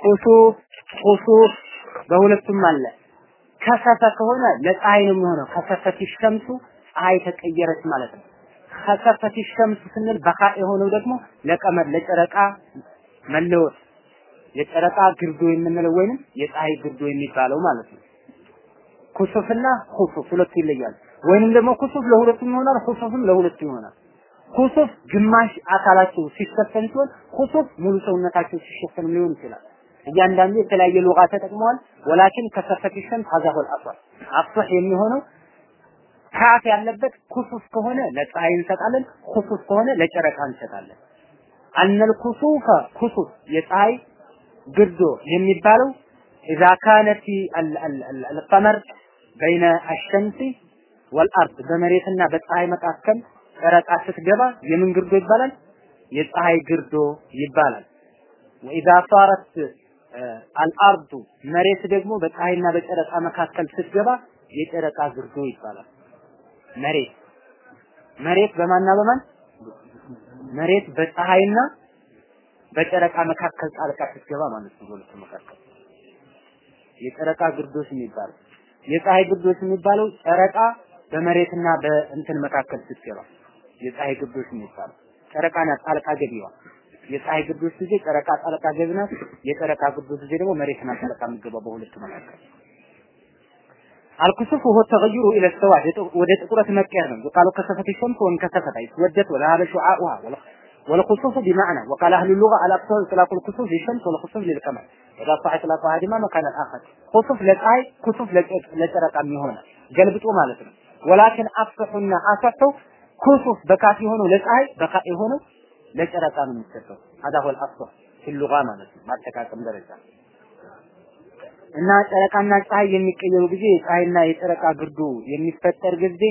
ኩሱፍ ኩሱፍ በሁለቱም አለ። ከሰፈ ከሆነ ለፀሐይ ነው የሚሆነው። ከሰፈት ሸምሱ ፀሐይ ተቀየረች ማለት ነው። ከሰፈት ሸምሱ ስንል በካ የሆነው ደግሞ ለቀመር ለጨረቃ መለወጥ የጨረቃ ግርዶ የምንለው ወይንም የፀሐይ ግርዶ የሚባለው ማለት ነው። ኩሱፍና ኩሱፍ ሁለቱ ይለያሉ። ወይንም ደግሞ ኩሱፍ ለሁለቱም ይሆናል፣ ኩሱፍም ለሁለቱም ይሆናል። ኩሱፍ ግማሽ አካላቸው ሲሸፈን ሲሆን ኩሱፍ ሙሉ ሰውነታቸው ሲሸፈን ሊሆን ይችላል። እያንዳንዱ የተለያየ ሉጋ ተጠቅመዋል። ወላኪን ሸምስ ሀዛሁል አሷህ አሷህ የሚሆነው ካፍ ያለበት ኩሱፍ ከሆነ ለፀሐይ እንሰጣለን፣ ኩሱፍ ከሆነ ለጨረቃ እንሰጣለን። አነል ኩሱፈ ኩሱፍ የፀሐይ ግርዶ የሚባለው ኢዛ ካነት አልቀመር በይነ አሸምሲ ወልአርድ በመሬትና በፀሐይ መካከል ጨረቃ ስትገባ የምን ግርዶ ይባላል? የፀሐይ ግርዶ ይባላል። ወኢዛ ሳረት አልአርዱ መሬት ደግሞ በፀሐይና በጨረቃ መካከል ስትገባ የጨረቃ ግርዶ ይባላል። መሬት መሬት በማንና በማን መሬት በፀሐይና በጨረቃ መካከል ጣልቃ ስትገባ ማለት ነው። በሁለቱ መካከል የጨረቃ ግርዶሽ የሚባለው የፀሐይ ግርዶሽ የሚባለው ጨረቃ በመሬትና በእንትን መካከል ስትገባ የፀሐይ ግርዶሽ የሚባለው ጨረቃ ናት ጣልቃ ገቢዋ። የፀሐይ ግርዶሽ ጊዜ ጨረቃ ጣልቃ ገቢ ናት። የጨረቃ ግርዶሽ ጊዜ ደግሞ መሬትና ጣልቃ የምትገባው በሁለቱ መካከል الكسوف هو التغير الى السواد ወደ ጥቁረት መቀየር ነው وقالوا كسفت الشمس وانكسفت اي اسودت وذهب شعاعها والخسوف بمعنى وقال اهل اللغه على اقصى اطلاق الكسوف للشمس والخسوف للقمر اذا صح اطلاق هذه مكان الاخر خسوف ለፀሐይ ኩሱፍ ለጨረቃ የሚሆነ ገልብጦ ማለት ነው ولكن افصحنا اصحوا ኩሱፍ በካፍ የሆነው ለፀሐይ በካ የሆነው ለጨረቃ ነው የሚሰጠው هذا هو الاصح في اللغه ማለት ነው ማጠቃቀም ደረጃ እና ጨረቃና ፀሐይ የሚቀየሩ ጊዜ የፀሐይና የጨረቃ ግርዱ የሚፈጠር ጊዜ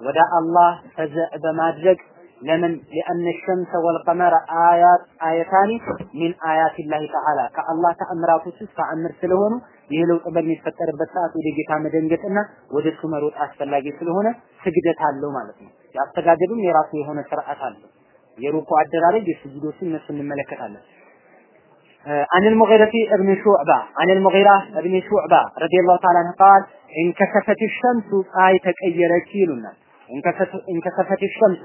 ወደ አላህ ፈዘዕ በማድረግ ለምን لأن الشمس والقمر آيات آيتان من آيات الله تعالى ከአላህ ተአምራቶች ውስጥ ተአምር ስለሆኑ ይህ ለውጥ በሚፈጠርበት ሰዓት ወደ ጌታ መደንገጥና ወደ እሱ መሮጥ አስፈላጊ ስለሆነ ስግደት አለው ማለት ነው። ያስተጋገዱም የራሱ የሆነ ስርዓት አለው። የሩኩ አደራረግ የስጁዶችን እነሱ እንመለከታለን። عن المغيرة ابن شعبة عن المغيرة ابن شعبة رضي الله تعالى عنه قال انكسفت الشمس آي تكيرت يلنا انكسفت, انكسفت الشمس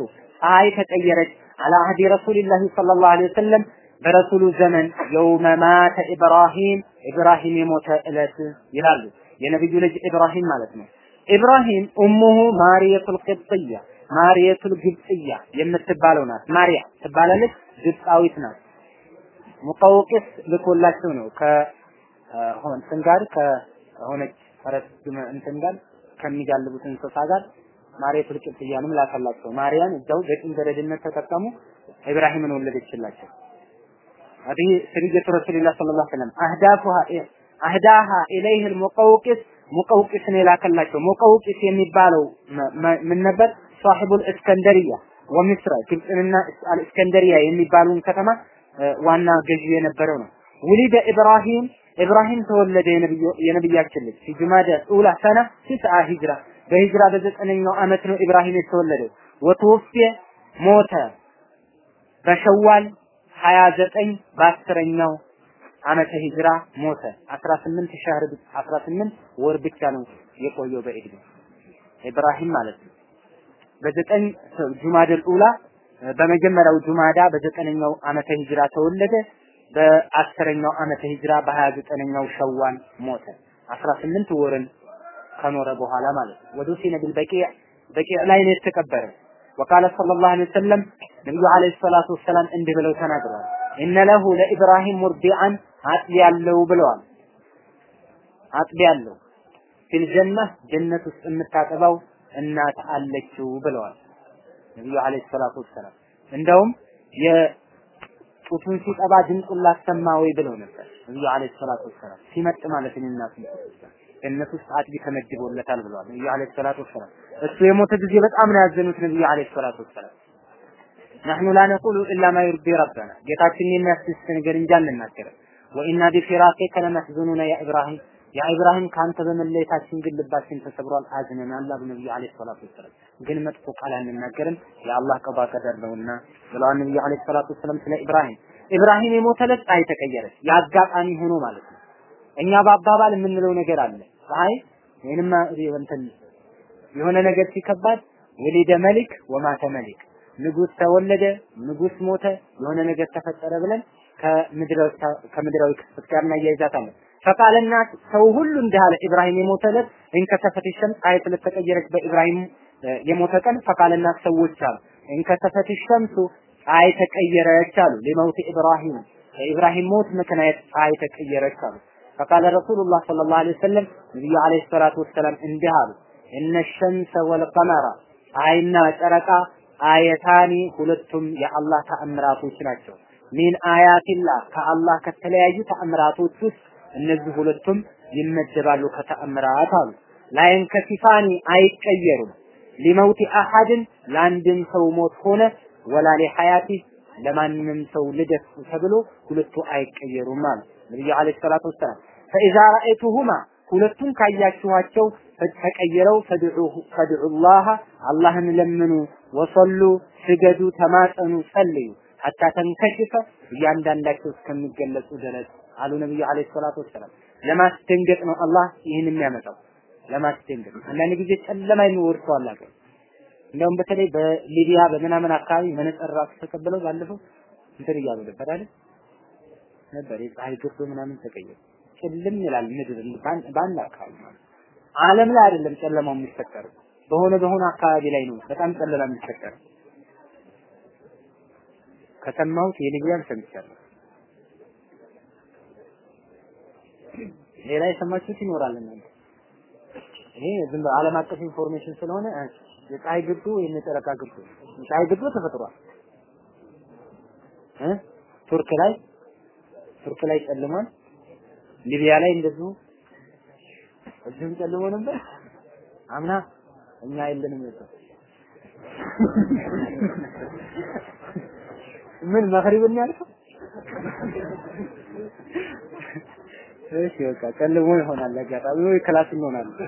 آي تكيرت على عهد رسول الله صلى الله عليه وسلم برسول زمن يوم مات إبراهيم إبراهيم يموت إلت يلالو የነብዩ ልጅ ኢብራሂም ማለት ነው። ኢብራሂም ኡሙሁ ማሪየቱል ቅብጥያ ማሪየቱል ግብጥያ የምትባለው ናት። ማሪያ ትባላለች፣ ግብፃዊት ናት። ሙቀውቅስ ልኮላቸው ነው ከሆን እንትን ጋር ከሆነች ፈረስ እንትን ጋር ከሚጋልቡት እንስሳ ጋር ማርያቱል ቅብጥያንም ላከላቸው። ማርያን እዛው በጭን በረድነት ተጠቀሙ። ኢብራሂምን ወለደችላቸው። هذه سرية رسول الله صلى الله عليه وسلم أهدافها أهداها إليه المقوقس ሙቀውቂስ ነው የላከላቸው። ሙቀውቂስ የሚባለው ምን ነበር? ሳሒቡል እስከንደሪያ ወሚስራ ግብፅንና አልእስከንደሪያ የሚባሉን ከተማ ዋና ገዢ የነበረው ነው። ውሊደ ኢብራሂም ኢብራሂም ተወለደ የነብያችን ልጅ ፊጁማደ ኡላ ሰና ሲስዓ ሂጅራ በሂጅራ በዘጠነኛው ዓመት ነው ኢብራሂም የተወለደው። ወተወፍየ ሞተ በሸዋል 29 በአስረኛው ዓመተ ሂጅራ ሞተ። 18 ሸህር 18 ወር ብቻ ነው የቆየው በዕድሜ ኢብራሂም ማለት ነው። በዘጠኝ ጁማደል ኡላ በመጀመሪያው ጁማዳ በዘጠነኛው ዓመተ ሂጅራ ተወለደ። በአስረኛው ዓመተ ሂጅራ በሀያ ዘጠነኛው ሸዋል ሞተ። 18 ወርን ከኖረ በኋላ ማለት ነው። ወዱሲነ ቢልበቂዕ በቂዕ ላይ ነው የተቀበረ። ወቃለ ሰለላሁ ዐለይሂ ወሰለም ነብዩ ዐለይሂ ሰላቱ ወሰላም እንዲህ ብለው ተናግረዋል። ኢነ ለሁ ለኢብራሂም ሙርዲዓን አጥቢ ያለው ብለዋል። አጥቢ ፊል ጀና ጀነት ውስጥ የምታጠባው እናት አለችው ብለዋል ነብዩ ዐለይሂ ሰላቱ ወሰላም። እንደውም የጡቱን ሲጠባ ድምፁን ላሰማ ወይ ብለው ነበር ነብዩ ዐለይሂ ሰላቱ ወሰላም። ሲመጥ ማለት ነው እናት ጀነት ውስጥ አጥቢ ተመድቦለታል ብለዋል ነብዩ عليه الصلاة والسلام። እሱ የሞተ ጊዜ በጣም ነው ያዘኑት ነብዩ عليه الصلاة والسلام። نحن لا نقول إلا ما يرضي ربنا ጌታችን የሚያስደስት ነገር እንጂ አንናገርም። وإنا بفراقك لمحزونون يا إبراهيم ያ ኢብራሂም ካንተ በመለየታችን ግን ልባችን ተሰብሯል፣ አዝነናል አሉ ነብዩ عليه الصلاة والسلام። ግን መጥፎ ቃል አንናገርም የአላህ ቀዷ ቀደር ነውና ብለዋል ነብዩ عليه الصلاة والسلام ስለ ኢብራሂም። ኢብራሂም የሞተለት ፀሐይ ተቀየረች። የአጋጣሚ ሆኖ ማለት ነው። እኛ በአባባል የምንለው ነገር አለ። ፀሐይ ወይንም እንትን የሆነ ነገር ሲከባድ ወሊደ መሊክ ወማተ መሊክ ንጉስ ተወለደ፣ ንጉስ ሞተ፣ የሆነ ነገር ተፈጠረ ብለን ከምድራዊ ክስተት ጋር እናያይዛታለን። ፈቃለና ሰው ሁሉ እንዲህ አለ። ኢብራሂም የሞተለት እንከተፈት ሸምስ ፀሐይ ስለተቀየረች በኢብራሂም የሞተ ቀን ፈቃለና ሰዎች አሉ እንከተፈት ሸምሱ ፀሐይ ተቀየረች አሉ። ለመውት ኢብራሂም በኢብራሂም ሞት ምክንያት ፀሐይ ተቀየረች አሉ። ፈቃለ ረሱሉላህ ሰለላሁ ዐለይሂ ወሰለም ነብዩ ዐለይሂ ሰላቱ ወሰላም እንዲህ አሉ። እነ ሸምሰ ወልቀመራ ፀሐይና ጨረቃ አየታኒ ሁለቱም የአላህ ተአምራቶች ናቸው። ሚን አያቲላህ ከአላህ ከተለያዩ ተአምራቶች ውስጥ እነዚህ ሁለቱም ይመደባሉ ከተአምራት አሉ። ላይንከሲፋኒ አይቀየሩም። ሊመውቲ አሐድን ለአንድም ሰው ሞት ሆነ ወላ ሊሐያቲ ለማንም ሰው ልደት ተብሎ ሁለቱ አይቀየሩም ማለት ነብዩ አለይሂ ሰላቱ ወሰላም ፈኢዛ ረአይቱሁማ ሁለቱም ካያችኋቸው ተቀይረው ፈድዑሁ ፈድዑላህ አላህን ለምኑ ወሰሉ ስገዱ ተማጸኑ ጸልዩ ሐታ ተንከሽፈ እያንዳንዳቸው እስከሚገለጹ ድረስ አሉ ነብዩ አለይሂ ሰላቱ ወሰላም። ለማስደንገጥ ነው አላህ ይህን የሚያመጣው። ለማስደንገጥ አንዳንድ ጊዜ ጨለማ የሚወርሰው አላቀ እንደውም በተለይ በሊቢያ በምናምን አካባቢ መነጽር ራሱ ተቀብለው ባለፈው እንትን እያሉ ነበር አይደል? ነበር የፀሐይ ግርዶ ምናምን ተቀየረ። ጭልም ይላል ምድር በአንድ አካባቢ ማለት ዓለም ላይ አይደለም ጨለማው የሚፈጠረው። በሆነ በሆነ አካባቢ ላይ ነው በጣም ጨለማ የሚፈጠረው። ከሰማሁት የሊቢያን ሰምቻለሁ ሌላ የሰማችሁት ይኖራል እናንተ። ይሄ ዝም ዓለም አቀፍ information ስለሆነ የፀሐይ ግርዶሽ ወይም የጨረቃ ግርዶሽ የፀሐይ ግርዶሽ ተፈጥሯል። እ ቱርክ ላይ ቱርክ ላይ ጨልሟል። ሊቢያ ላይ እንደዚሁ እዚህም ጨልሞ ነበር። አምና እኛ የለንም ነበር ምን መግሪብ ያልከው እሺ በቃ ጨልሞ ይሆናል አጋጣሚ ወይ ክላስ እንሆናለን።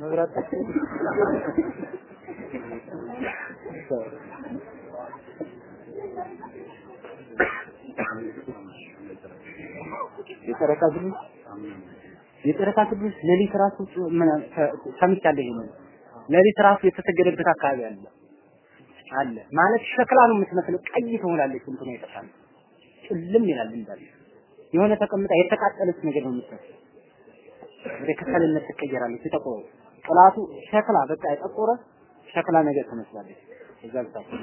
መብራት የጨረቃ ግብስ የጨረቃ ግብስ ሌሊት ራሱ ሰምቻለሁ። ይሄንን። ሌሊት ራሱ የተሰገደበት አካባቢ አለ። አለ ማለት ሸክላ ነው የምትመስለው፣ ቀይ ትሆናለች። እንትኑ የተሳለ። ጭልም ይላል እንዳለ የሆነ ተቀምጣ የተቃጠለች ነገር ነው የምትመስለው። ወደ ከሰልነት ትቀየራለች። ተጠቆረ ጥላቱ ሸክላ በቃ የጠቆረ ሸክላ ነገር ትመስላለች። እዛ ብታችሁ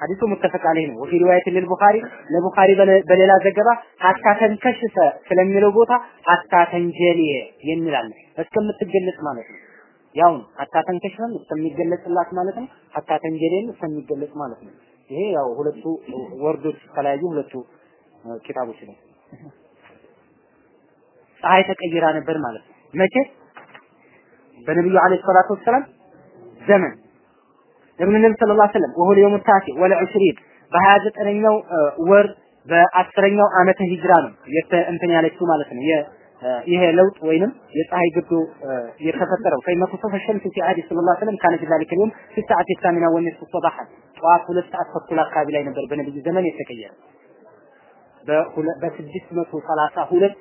ሐዲሱ ሙተፈቅ አለህ ነው። ወፊ ሪዋየት ለልቡኻሪ ለቡኻሪ በሌላ ዘገባ ሀታ ተንከሽፈ ስለሚለው ቦታ ሀታ ተንጀሊየ የሚላል እስከምትገለጽ ማለት ነው። ያው ሀታ ተንከሽፈም እስከሚገለጽላት ማለት ነው። ሀታ ተንጀሊየም እስከሚገለጽ ማለት ነው። ይሄ ያው ሁለቱ ወርዶች የተለያዩ ሁለቱ ኪታቦች ነው። ፀሐይ ተቀይራ ነበር ማለት ነው። መቼ በነብዩ አለይሂ ሰላቱ ወሰላም ዘመን እብን ነብይ ሰለላሁ ዐለይሂ ወሰለም ወሁል የውም ታሲ ወለ 20 በሀያ ዘጠነኛው ወር በአስረኛው ዓመተ ሂጅራ ነው እንትን ያለችው ማለት ነው። ይሄ ለውጥ ወይንም የፀሐይ ግርዶ የተፈጠረው ፈይመ ኩሱፈ ሸምስ ፊ አህዲ ሰለላሁ ዐለይሂ ወሰለም ካነ ذلك اليوم في الساعة الثامنة والنصف صباحا ጠዋት ሁለት ሰዓት ተኩል አካባቢ ላይ ነበር በነብዩ ዘመን የተቀየረ በስድስት መቶ ሰላሳ ሁለት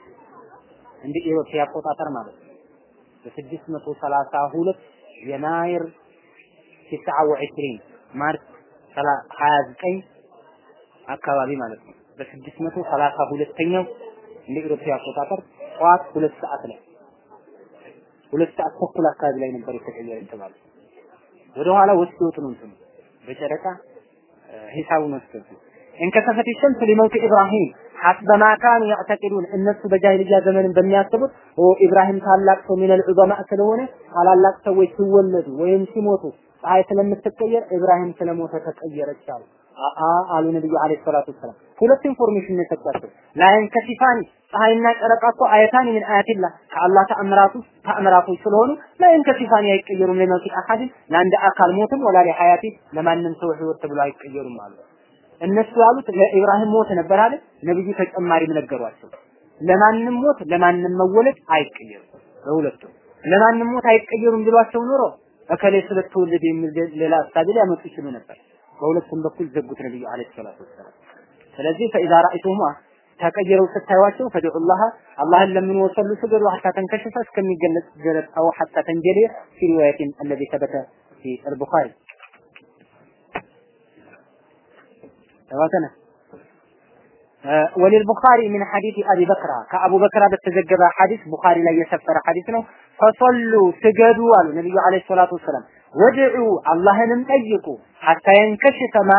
እንደ ኢሮፓ አቆጣጠር ማለት ነው። በስድስት መቶ ሰላሳ ሁለት የናይር تسعة وعشرين ማርች ሀያ ዘጠኝ አካባቢ ማለት ነው። በስድስት መቶ ሰላሳ ሁለተኛው እንደ ኢሮፓ አቆጣጠር ጠዋት ሁለት ሰዓት ላይ ሁለት ሰዓት ተኩል አካባቢ ላይ ነበር የተቀየረ የተባለ ወደ ኋላ ወስዶት ነው እንትኑ በጨረቃ ሂሳቡን ወስዶት انكسفت الشمس لموت إبراهيم حسب ما كانوا يعتقدون እነሱ በጃሂልያ ዘመንን በሚያስቡት ኦ ኢብራሂም ታላቅ ሰው من العظماء ስለሆነ ታላላቅ ሰዎች ሲወለዱ ወይም ሲሞቱ ፀሐይ ስለምትቀየር ኢብራሂም ስለሞተ ተቀየረች አሉ። አሉ ነብዩ عليه الصلاة والسلام። ሁለት information ነው የሰጣቸው። لا ينكسفان ፀሐይና ጨረቃ እኮ آيتان من آيات الله ከአላህ ተአምራቱ ተአምራቶች ስለሆኑ لا ينكسفان አይቀየሩም። لموت أحد ለአንድ አካል ሞትም ولا لحياته ለማንም ሰው ህይወት ተብሎ አይቀየሩም አሉ። እነሱ ያሉት ለኢብራሂም ሞት ነበር አለ። ነብዩ ተጨማሪም ነገሯቸው። ለማንም ሞት ለማንም መወለድ አይቀየሩም። ለሁለቱም ለማንም ሞት አይቀየሩም ብሏቸው ኑሮ እከሌ ስለተወለደ የሚል ሌላ አሳቢ ሊያመጡ ይችሉ ነበር። በሁለቱም በኩል ዘጉት ነብዩ عليه الصلاة والسلام። ስለዚህ فإذا رأيتموهما ተቀየረው ስታዩዋቸው فادعوا الله አላህን ለምኑ وصلوا ስገዱ حتى تنكشف እስከሚገለጽ ድረስ أو حتى تنجلي في رواية الذي ثبت في البخاري ተባተነ وللبخاري من حديث أبي بكرة ከአቡ በክራ በተዘገበ ሐዲስ ቡኻሪ ላይ የሰፈረ ሐዲስ ነው። ፈሰሉ ስገዱ አሉ ነብዩ አለይሂ ሰላቱ ወሰላም። ወድዑ አላህንም ጠይቁ ሐታ የንከሽፈ ማ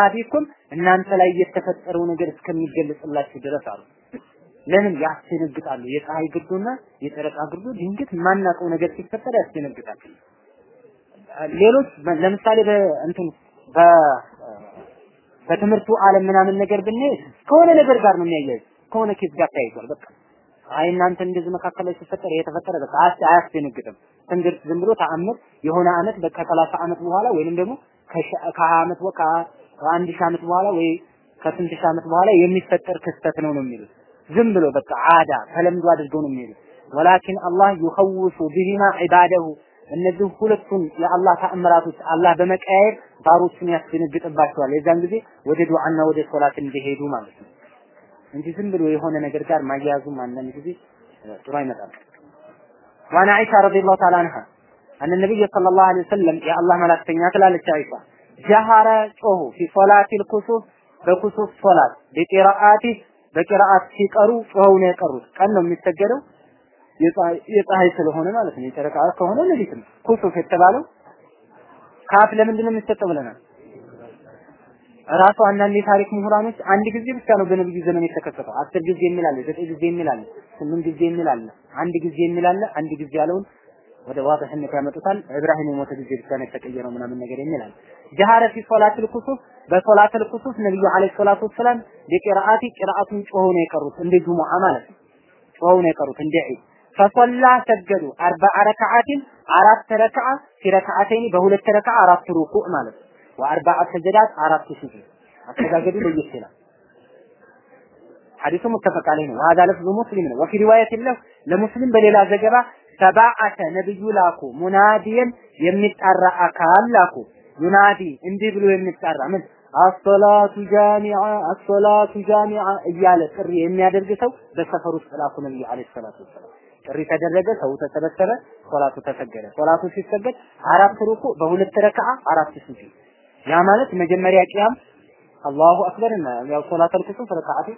እናንተ ላይ የተፈጠረው ነገር እስከሚገለጽላችሁ ድረስ አሉ። ለምን ያስደነግጣሉ? የፀሐይ ግርዶና የጨረቃ ግርዶ ድንገት የማናውቀው ነገር ሲፈጠር ያስደነግጣል። ሌሎች ለምሳሌ በእንትን በትምህርቱ ዓለም ምናምን ነገር ብንሄድ ከሆነ ነገር ጋር ነው የሚያያዝ ከሆነ case ጋር ተያይዟል። በቃ አይ እናንተ እንደዚህ መካከል ላይ ሲፈጠር የተፈጠረ በቃ አያስደነግጥም። ትንግርት ዝም ብሎ ተአምር የሆነ አመት ከሰላሳ አመት በኋላ ወይንም ደግሞ ከሀያ አመት ከአንድ ሺህ አመት በኋላ ወይ ከስንት ሺህ አመት በኋላ የሚፈጠር ክስተት ነው ነው የሚሉት። ዝም ብሎ በቃ عادة ተለምዶ አድርገው ነው የሚሉት። ولكن الله يخوف بهما عباده እነዚህ ሁለቱን የአላህ ተአምራቶች አላህ በመቀያየር ባሮቹን ያስደነግጥባቸዋል። የዛን ጊዜ ወደ ዱዓና ወደ ሶላት እንዲሄዱ ማለት ነው እንጂ ዝም ብሎ የሆነ ነገር ጋር ማያያዙም አንዳንድ ጊዜ ጥሩ አይመጣም። وعن عائشة رضي الله تعالى عنها أن النبي صلى الله عليه وسلم የአላህ መላእክተኛ ትላለች አይሻ جهر ጮሁ في صلاة الكسوف በኩሱፍ ሶላት بقراءته በቂራአት ሲቀሩ ጮኸው ነው የቀሩት። ቀን ነው የሚሰገደው የፀሐይ ስለሆነ ማለት ነው። የጨረቃ ከሆነ ሌሊት ነው። ኩሱፍ የተባለው ካፍ ለምንድን ነው የሚሰጠው ብለናል። ራሱ አንዳንድ የታሪክ ምሁራኖች አንድ ጊዜ ብቻ ነው በነብዩ ዘመን የተከሰተው። አስር ጊዜ የሚል ዘጠኝ ጊዜ የሚል ስምንት ጊዜ የሚል አንድ ጊዜ የሚል አንድ ጊዜ ያለውን ወደ واضح ነት ያመጡታል። ኢብራሂም የሞተ ጊዜ ብቻ ነው የተቀየረው ምናምን ነገር የሚል አለ። جهر في صلاة الكسوف በ صلاة الكسوف ነብዩ عليه الصلاة والسلام بقراءته ቂራአቱን ጮኸው ነው የቀሩት። እንደ ጁሙዓ ማለት ነው። ጮኸው ነው የቀሩት እንደ ዒድ فصلى ሰገዱ أربع ركعات አራት ረክዓ في ركعتين በሁለት ረክዓ አራት ሩኩዕ ማለት ነው። وأربع سجدات አራት ስጁድ አሰጋገዱ ለየት ይላል። ሐዲሱ متفق عليه ነው። وهذا لفظ مسلم ነው። وفي رواية له لمسلم በሌላ ዘገባ فبعث ነብዩ ላኩ مناديا የሚጣራ አካል ላኩ። ينادي እንዲህ ብሎ የሚጣራ ምን الصلاة جامعة الصلاة جامعة እያለ ጥሪ የሚያደርግ ሰው በሰፈር ውስጥ ላኩ ነብዩ عليه الصلاة والسلام። ጥሪ ተደረገ፣ ሰው ተሰበሰበ፣ ሶላቱ ተሰገደ። ሶላቱ ሲሰገድ አራት ሩኩ በሁለት ረከዓ አራት ሱጁድ። ያ ማለት መጀመሪያ ቂያም الله أكبر እና ያው صلاة الكسوف ركعة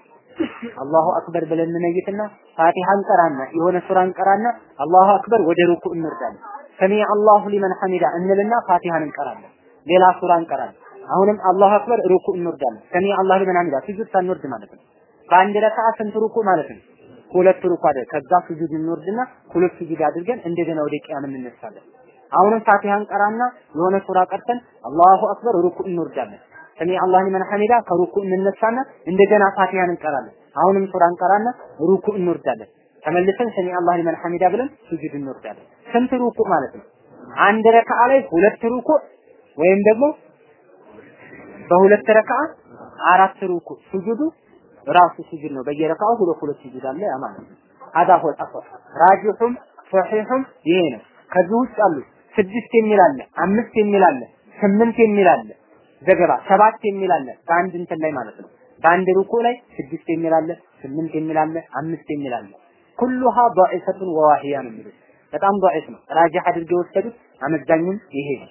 الله أكبر ብለን እንነይትና ፋቲሃ እንቀራና የሆነ ሱራ እንቀራና الله أكبر ወደ ሩኩ እንወርዳለን። سمع الله لمن حمده እንልና ፋቲሃን እንቀራለን። ሌላ ሱራ እንቀራለን። አሁንም الله أكبر ሩኩ እንወርዳለን። سمع الله لمن حمده ስጁድ ሳንወርድ ማለት ነው። በአንድ ረካዓ ስንት ሩኩ ማለት ነው? ሁለት ሩኩ አይደል? ከዛ ስጁድ እንወርድና ሁለት ስጁድ አድርገን እንደገና ወደ ቂያም እንነሳለን። አሁንም ፋቲሃን ቀራና የሆነ ሱራ ቀርተን አላሁ አክበር ሩኩ እንወርዳለን። ሰሚ አላህ ሊመን ሐሚዳ ከሩኩዕ እንነሳና እንደገና ፋቲሃን እንቀራለን። አሁንም ሱራ እንቀራና ሩኩ እንወርዳለን። ተመልሰን ሰሚ አላህ ሊመን ሐሚዳ ብለን ስጁድ እንወርዳለን። ስንት ሩኩዕ ማለት ነው? አንድ ረካዓ ላይ ሁለት ሩኩዕ ወይም ደግሞ በሁለት ረካዓ አራት ሩኩዕ ስጁዱ ራሱ ስጁድ ነው። በየረካዓው ሁለት ሁለት ስጁድ አለ ማለት ነው። هذا هو الأصل راجح صحيح ይሄ ነው። ከዚህ ውጭ አሉት ስድስት የሚል አለ፣ አምስት የሚል አለ፣ ስምንት የሚል አለ ዘገባ ሰባት የሚል አለ በአንድ እንትን ላይ ማለት ነው። በአንድ ሩኩ ላይ ስድስት የሚል አለ፣ ስምንት የሚል አለ፣ አምስት የሚል አለ። كلها ضعيفة وواهية ነው የሚሉት በጣም ضعيف ነው። راجح አድርገው የወሰዱት አመዛኙም ይሄ ነው።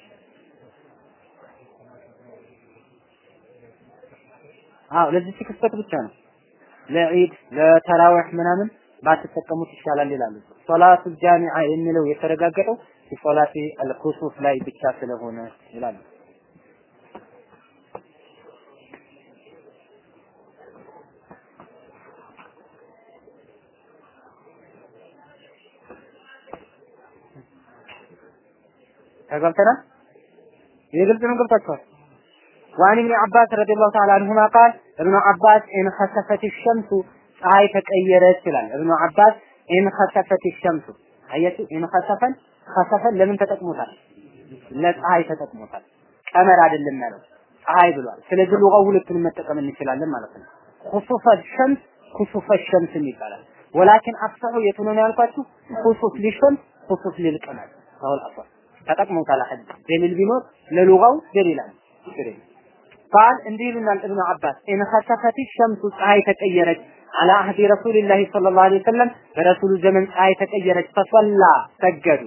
አዎ ለዚህ ክስተት ብቻ ነው። ለዒድ ለተራዊህ ምናምን ባትጠቀሙት ይሻላል ይላሉ። ሶላቱ ጃሚዓ የሚለው የተረጋገጠው ሶላቲ አልኩሱፍ ላይ ብቻ ስለሆነ ይላሉ። ተገብተናል። ይህ ግልጽ ነው። ገብታችኋል። وعن ابن عباس رضي الله تعالى عنهما قال ابن عباس إن خسفت الشمس ፀሐይ ተቀየረች ይላል እብኑ አባስ ኢን ኸሰፈት ሸምሱ አያችሁ ኢን ኸሰፈን ኸሰፈን ለምን ተጠቅሞታል? ለፀሐይ ተጠቅሞታል። قمر አይደለም ያለው ፀሐይ ብሏል። ስለዚህ ሉጋው ሁለቱንም መጠቀም እንችላለን ማለት ነው። خسوف الشمس كسوف الشمس ይባላል። ولكن أفصح የቱ ነው ያልኳችሁ? ኩሱፍ ሊሸምስ ኩሱፍ ሊልቀመር። ሰውል አፍሰ ተጠቅሞታል አሐድ ደሊል ቢኖር? ለሉጋው ደሊል አለ ቃል እንዲህ ይሉናል እብኑ አባስ ኢን ኸሰፈት ሸምሱ ፀሐይ ተቀየረች አላ አህዲ ረሱልላህ ሰለላሁ ዐለይሂ ወሰለም በረሱሉ ዘመን ፀሐይ ተቀየረች ፈሰላ ሰገዱ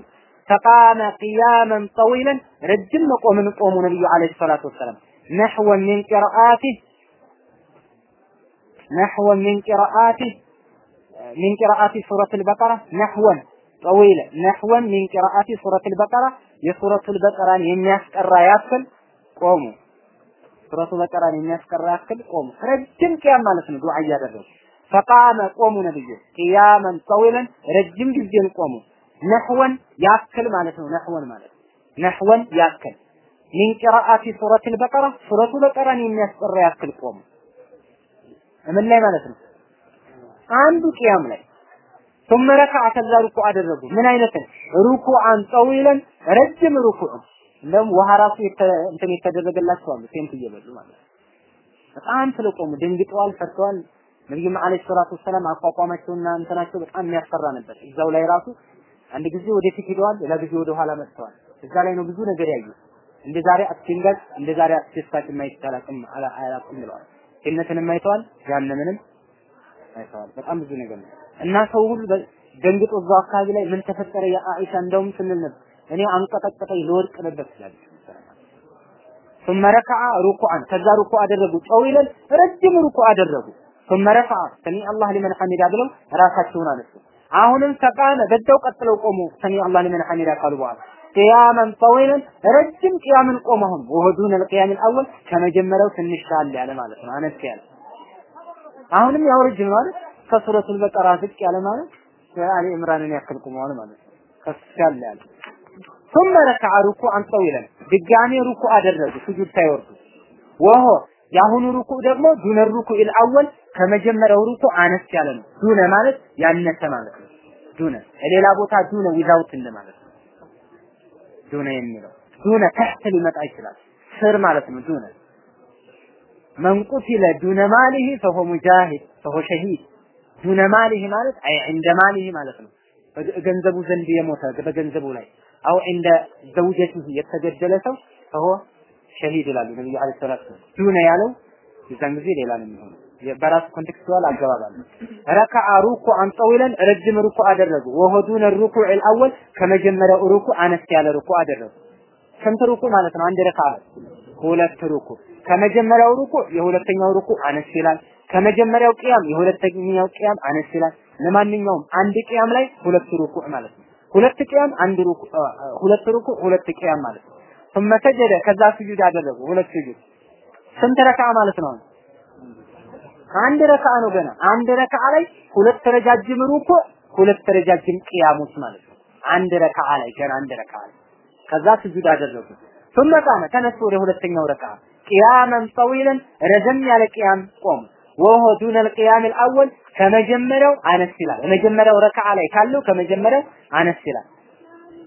ፈቃመ ቂያመን ጠዊለን ረጅም መቆምን ቆሙ ነብዩ ዐለይሂ ሰላቱ ወሰላም ነሕወን ሚን ቂራአቲህ نحو من قراءات من قراءات سورة البقرة نحوا طويلا نحوا من قراءات سورة البقرة የሱረቱ በቀራን የሚያስቀራ ያክል ቆሙ። ሱረቱ በቀራን የሚያስቀራ ያክል ቆሙ። ረጅም ቅያም ማለት ነው ዱዓ እያደረጉ ፈቃመ ቆሙ ነብዩ ቅያመን ጠዊለን ረጅም ጊዜን ቆሙ። ነህወን ያክል ማለት ነው። ነህወን ማለት ነህወን ያክል ሚን ቂራአቲ ሱረቱል በቀራ ሱረቱ በቀራን የሚያስቀራ ያክል ቆሙ። ምን ላይ ማለት ነው? አንዱ ቅያም ላይ ثم ركع ከዛ ሩኩዕ አደረጉ። ምን አይነት ሩኩዓን ጠዊለን ረጅም ሩኩዕ እንደውም ውሃ ራሱ እንትን የተደረገላቸው አሉ ሴንት እየበሉ ማለት ነው። በጣም ስለቆሙ ደንግጠዋል፣ ፈርተዋል። ነብዩም አለይሂ ሰላቱ ወሰላም አቋቋማቸውና እንትናቸው በጣም የሚያስፈራ ነበር። እዛው ላይ ራሱ አንድ ጊዜ ወደፊት ሄደዋል፣ ሌላ ጊዜ ወደ ኋላ መጥተዋል። እዛ ላይ ነው ብዙ ነገር ያዩ። እንደ ዛሬ አስደንጋጭ እንደ ዛሬ አስደሳች የማይቻል አቅም አላቅም ብለዋል። ጀነትንም አይተዋል፣ ጀሃነምንም አይተዋል። በጣም ብዙ ነገር ነው እና ሰው ሁሉ ደንግጦ እዛው አካባቢ ላይ ምን ተፈጠረ ያ አኢሻ እንደውም ስንል ነበር እኔ አንቀጠቀጠኝ ልወድቅ ነበር ትላለች። ثم ركع ركوعا ከዛ ሩኩ አደረጉ ጠዊለን ረጅም ሩኩ አደረጉ ثم رفع سمع الله لمن حمده ብለው ራሳቸውን አነሱ አሁንም ተቃመ በዛው ቀጥለው ቆሙ سمع الله لمن حمده ካሉ በኋላ ቅያመን ጠዊለን ረጅም ቅያምን ቆሙ አሁን ወሁዱን القيام الاول ከመጀመሪያው ትንሽ ሻል ያለ ማለት ነው አነስ ያለ አሁንም ያው ረጅም ማለት ከሱረቱል በቀራ ዝቅ ያለ ማለት አሊ ኢምራንን ያክል ቁመዋል ማለት ነው ከፍ ያለ ያለ ثم ركع ركوعا طويلا ድጋሜ ሩኩ አደረጉ ስጁድ ሳይወርዱ ወሆ የአሁኑ ሩኩ ደግሞ ዱነ ሩኩ ኢልአወል ከመጀመሪያው ሩኩ አነስ ያለ ነው። دون ማለት ያነሰ ማለት ነው። دون ሌላ ቦታ دون without እንደማለት ነው። دون የሚለው دون تحت ሊመጣ ይችላል። ስር ማለት ነው دون። من قتل دون ماله فهو مجاهد فهو شهيد። دون ماله ማለት أي عند ماله ማለት ነው። ገንዘቡ ዘንድ የሞተ በገንዘቡ ላይ أو عند زوجته የተገደለ ሰው فهو شهيد ይላሉ ነብዩ عليه الصلاة دون ያለው የዛን ጊዜ ሌላ ነው የሚሆነው በራሱ ኮንቴክስቹዋል አገባብ አለ ረከዓ ሩኩዓን ጠዊለን ረጅም ሩኩ አደረጉ ወሆዱነ ሩኩዕ አልአወል ከመጀመሪያው ሩኩ አነስ ያለ ሩኩ አደረጉ ስንት ሩኩ ማለት ነው አንድ ረከዓ ሁለት ሩኩ ከመጀመሪያው ሩኩ የሁለተኛው ሩኩ አነስ ይላል ከመጀመሪያው ቅያም የሁለተኛው ቅያም አነስ ይላል ለማንኛውም አንድ ቅያም ላይ ሁለት ሩኩዕ ማለት ነው ሁለት ቅያም አንድ ሩኩዕ ሁለት ሩኩዕ ሁለት ቅያም ማለት ነው ثم سجد ከዛ ስጁድ አደረጉ ሁለት ስጁድ ስንት ረካዓ ማለት ነው አንድ ረካዓ ነው ገና አንድ ረካዓ ላይ ሁለት ረጃጅም ሩኩዕ ሁለት ረጃጅም ቅያሞች ማለት ነው አንድ ረካዓ ላይ ገና አንድ ረካዓ ላይ ከዛ ስጁድ አደረጉ ثم قام ተነሱ ወደ ሁለተኛው ረካዓ ቅያመን ጠዊለን ረዘም ያለ ቅያም ቆሙ ወሆ ዱነ القيام الاول ከመጀመሪያው አነስ ይላል የመጀመሪያው ረካዓ ላይ ካለው ከመጀመሪያው አነስ ይላል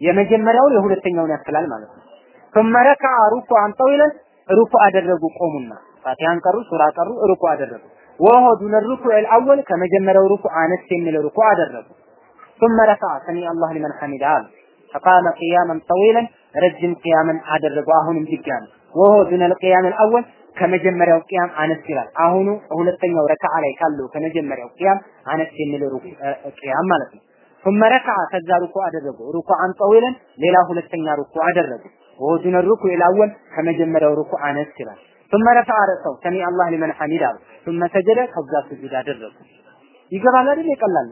የመጀመሪያው የሁለተኛውን ያክላል ማለት ነው ثم ركع ركوعا طويلا ሩኩ አደረጉ ቆሙና ፋቲሃን ቀሩ ሱራ ቀሩ ሩኩ አደረጉ ወሆ ዱነ الركوع الاول ከመጀመሪያው ሩኩ አነስ የሚል ሩኩ አደረጉ ثم رفع سمع الله لمن حمده አሉ فقام قياما طويلا ረጅም ቅያምን አደረጉ አሁንም ድጋሚ ወሆ ዱነ القيام الاول ከመጀመሪያው ቅያም አነስ ይላል አሁኑ ሁለተኛው ረካዓ ላይ ካለው ከመጀመሪያው ቅያም አነስ የሚል ቅያም ማለት ነው ثم ركع ከዛ ሩኩ አደረጉ ሩኩዓን ጠዊለን ሌላ ሁለተኛ ሩኩ አደረጉ ወዱነ ሩኩ ኢላወል ከመጀመሪያው ሩኩ አነስ ይላል ثم رفع رأسه سمع الله لمن حمده ثم سجد ከዛ ስጁድ አደረጉ ይገባል አይደል ይቀላል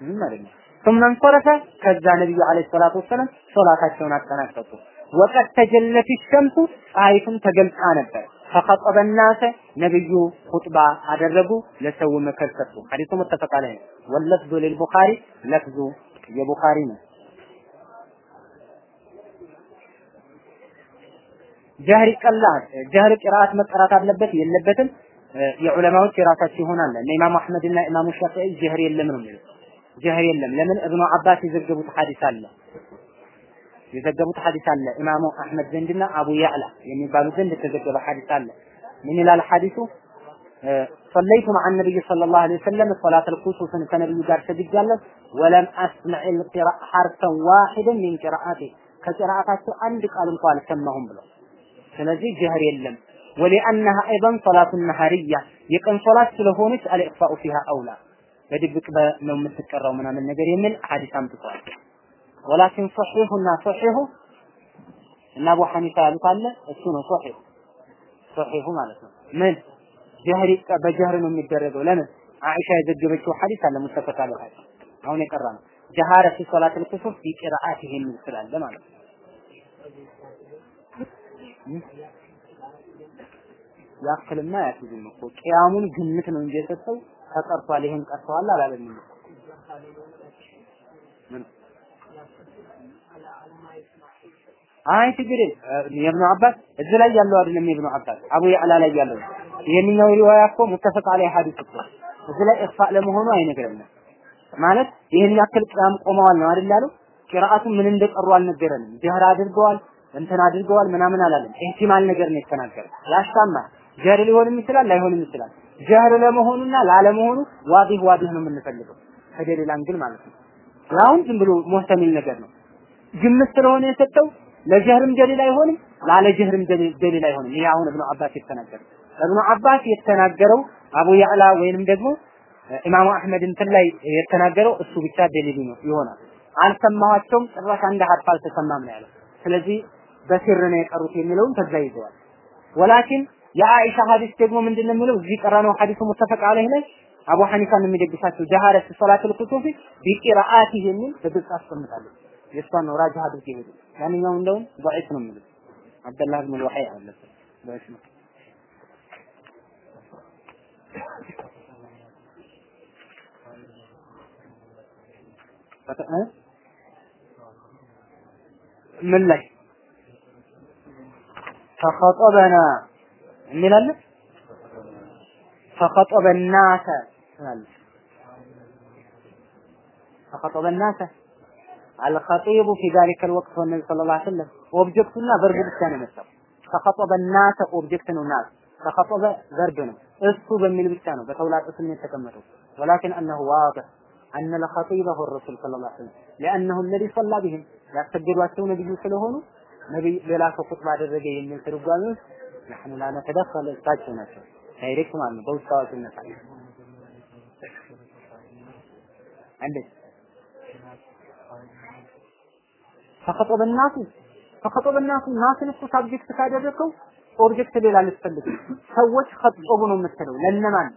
ምን ማለት ነው ثم انصرف ከዛ ነብዩ አለይሂ ሰላቱ ወሰለም ሶላታቸውን አጠናቀቁ ወቀት ተጀለት ሸምሱ ፀሐይቱም ተገልጣ ነበር ፈኸጠበ الناس ነብዩ ኹጥባ አደረጉ ለሰው ምክር ሰጡ ሐዲሱ ሙተፈቅ ዐለይሂ ወለፍዙ ለልቡኻሪ ለፍዙ የቡኻሪ ነው ጀህር ይቀላል ጀህር ቅራአት መቀራት አለበት የለበትም የዑለማዎች የራሳቸው ይሆናል እና ኢማም አህመድ እና ኢማሙ ሻፊዒ ጀህር የለም ነው የሚሉት ጀህር የለም ለምን እብኑ አባስ የዘገቡት ሐዲስ አለ የዘገቡት ሐዲስ አለ ኢማሙ አህመድ ዘንድና አቡ ያዕላ የሚባሉ ዘንድ የተዘገበ ሐዲስ አለ ምን ይላል ሐዲሱ صليت مع النبي صلى الله عليه وسلم صلاة الكسوف كنبي ጋር ሰግጃለሁ ولم اسمع القراءة حرفا واحدا من قراءته ከቅራአታቸው አንድ ቃል እንኳን አልሰማሁም ብለው ስለዚህ ጀህር የለም ወሊአነሃ አይበን ሰላቱ ነሃርያ የቀን ሶላት ስለሆነች አልኢኽፋኡ ፊሃ አውላ በድብቅ ነው የምትቀራው ምናምን ነገር የሚል ሐዲስ አምጥቷል። ወላኪን ሶሒሁና ሶሒሁ እና አቡ ሐኒፋ ያሉት አለ እሱ ነው ሶሒሁ ሶሒሁ ማለት ነው። ምን ጀህሪ በጀህር ነው የሚደረገው። ለምን አይሻ የዘገበችው ሐዲስ አለ ሙተፈቅ አለ ሐዲስ አሁን የቀራ ነው። ጀሃረ ፊ ሶላት ልኩሱፍ ፊ ቂራአት ይሄን ስላለ ማለት ነው። ያክልና ያስይዝም እኮ ቂያሙን ግምት ነው እንጂ የሰጠው ተቀርቷል፣ ይሄን ቀርተዋል አላለንም። ምን አይ ችግር የኢብኑ አባስ እዚህ ላይ ያለው አይደለም። የኢብኑ አባስ አቡ ያዕላ ላይ ያለው ይሄንኛው ሪዋያ እኮ ሙተፈቅ አለይ ሐዲስ እኮ እዚህ ላይ እኽፋ ለመሆኑ አይነግረንም። ማለት ይሄን ያክል ቅያም ቆመዋል ነው አይደል ያለው። ቂራአቱ ምን እንደቀሩ አልነገረንም። ጀህር አድርገዋል እንትን አድርገዋል ምናምን አላለም። ኢህቲማል ነገር ነው የተናገረ። ያሻማል። ጀህር ሊሆንም ይችላል ላይሆንም ይችላል። ጀህር ለመሆኑና ላለመሆኑ واضح واضح ነው የምንፈልገው ከደሊል angle ማለት ነው። አሁን ዝም ብሎ محتمل ነገር ነው። ግምት ስለሆነ የሰጠው ለጀህርም ደሊል አይሆንም፣ ላለ ጀህርም ደሊል አይሆንም። ይሄ አሁን እብኑ አባስ የተናገረው እብኑ አባስ የተናገረው አቡ ያዕላ ወይንም ደግሞ ኢማሙ አህመድ እንትን ላይ የተናገረው እሱ ብቻ ደሊሉ ነው ይሆናል። አልሰማኋቸውም፣ ጭራሽ አንድ ሀርፍ አልተሰማም ነው ያለው። ስለዚህ በስር ነው የቀሩት የሚለውን ከዛ ይዘዋል። ወላኪን የአኢሻ ሐዲስ ደግሞ ምንድን ነው የሚለው እዚህ ቀራነው ሐዲሱ ሙተፈቅ አለይህ ላይ አቡ ሐኒፋን የሚደግፋቸው ጀሃረት ሶላቱል ኩሱፊ ቢቂራአት የሚል በግልጽ አስቀምጣለች። የእሷን ነው ራጅህ አድርጌ ሄዱ። ያንኛው እንደውም ضعيف ነው የሚሉት አብደላህ ብን ወሐይ አለበት ضعيف ነው። ምን ላይ ፈኸጠበና የሚላለ ፈኸጠበ ናሰ ትላለች فخطب الناس الخطيب في ذلك الوقت هو النبي صلى الله عليه وسلم ኦብጀክቱና ቨርብ ብቻ ነው የመጣው فخطب الناس ኦብጀክት ነው ናስ فخطب ቨርብ ነው እሱ በሚል ብቻ ነው በተውላጥ ስም የተቀመጠው ولكن انه واضح أن الخطيب هو الرسول صلى الله عليه وسلم لأنه الذي صلى بهم ያሰገዷቸው ነብዩ ስለሆኑ ነብይ ሌላ ሰው ኹጥባ አደረገ የሚል ትርጓሜ ውስጥ نحن لا نتدخل እሳቸው ናቸው ዳይሬክት ማለት ነው በውስጥ አዋቂነት አለ እንዴት ፈኸጠበ الناس ፈኸጠበ الناس ናስን እኮ ሳብጀክት ካደረከው ኦብጀክት ሌላ ልትፈልግ ሰዎች ኸጠቡ ነው የምትለው ለነማን